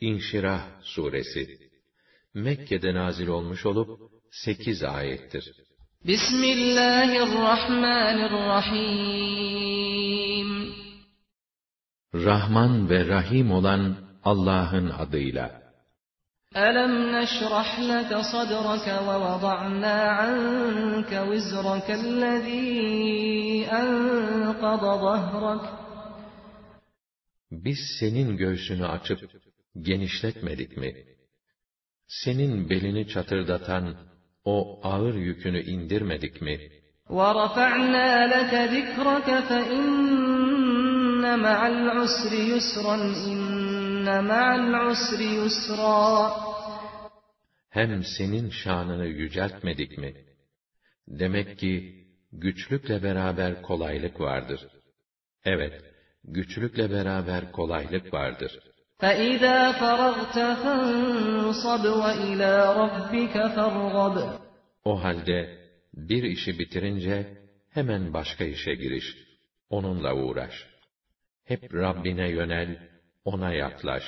İnşirah suresi Mekke'de nazil olmuş olup 8 ayettir. Bismillahirrahmanirrahim Rahman ve Rahim olan Allah'ın adıyla. أَلَمْ نَشْرَحْ لَكَ صَدْرَكَ وَوَضَعْنَا عَنْكَ وِزْرَكَ الَّذ۪ي أَنْقَضَ ظَهْرَكَ Biz senin göğsünü açıp genişletmedik mi? Senin belini çatırdatan o ağır yükünü indirmedik mi? وَرَفَعْنَا لَكَ ذِكْرَكَ فَإِنَّ مَعَ الْعُسْرِ يُسْرًا إِنَّ مَعَ الْعُسْرِ يُسْرًا Hem senin şanını yüceltmedik mi? Demek ki güçlükle beraber kolaylık vardır. Evet, güçlükle beraber kolaylık vardır. فَإِذَا فَرَغْتَ فَانصَبْ وَإِلَى رَبِّكَ فَارْغَبْ O halde bir işi bitirince hemen başka işe giriş. Onunla uğraş. Hep Rabbine yönel, ona yaklaş.